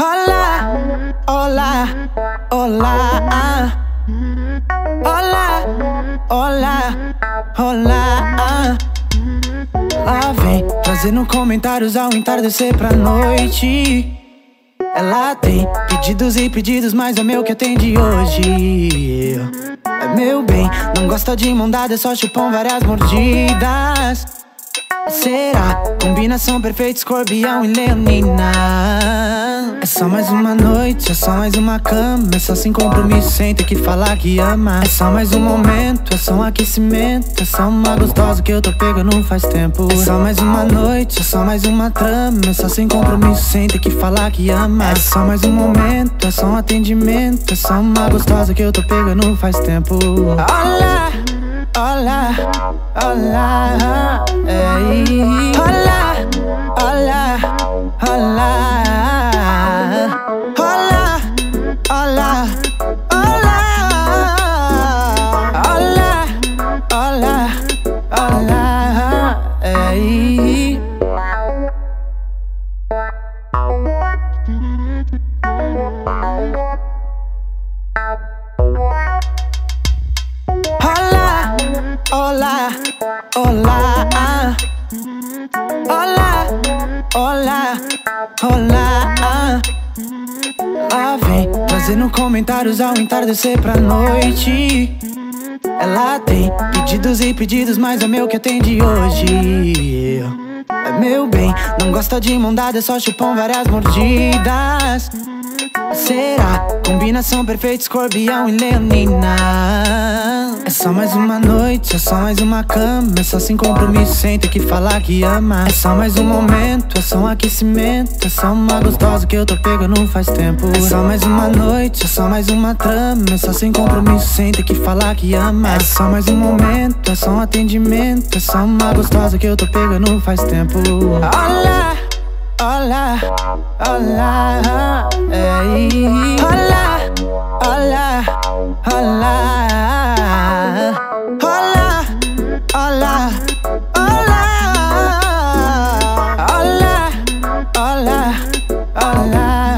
Olá, olá, olá. Olá, olá, olá. Lá vem, fazendo comentários ao entardecer pra noite. Ela tem pedidos e pedidos, mas é meu que atende hoje. É meu bem, não gosta de mão dada, é só chupão várias mordidas. Será? Combinação perfeita, escorpião e leonina. É só mais uma noite, é só mais uma cama. É só sem compromisso, sem ter que falar que ama. É só mais um momento, é só um aquecimento. É só uma gostosa que eu tô pegando faz tempo. É só mais uma noite, é só mais uma trama. É só sem compromisso, sem ter que falar que ama. É só mais um momento, é só um atendimento. É só uma gostosa que eu tô pegando faz tempo. Olá, olá, olá. Ei. Olá, olá, olá. Olá, olá, olá. Olá, olá, olá. Lá vem, trazendo comentários ao entardecer pra noite. Ela tem pedidos e pedidos, mas é meu que atende hoje. É meu bem, não gosta de mão dada, é só chupão várias mordidas. Será? Combinação perfeita, escorpião e leonina. É só mais uma noite, é só mais uma cama. É só sem compromisso, sem ter que falar que ama. É só mais um momento, é só um aquecimento. É só uma gostosa que eu tô pegando faz tempo. É só mais uma noite, é só mais uma trama. É só sem compromisso, sem ter que falar que ama. É só mais um momento, é só um atendimento. É só uma gostosa que eu tô pegando faz tempo. Olá, olá, olá. Ei. Olá, olá, olá. alive.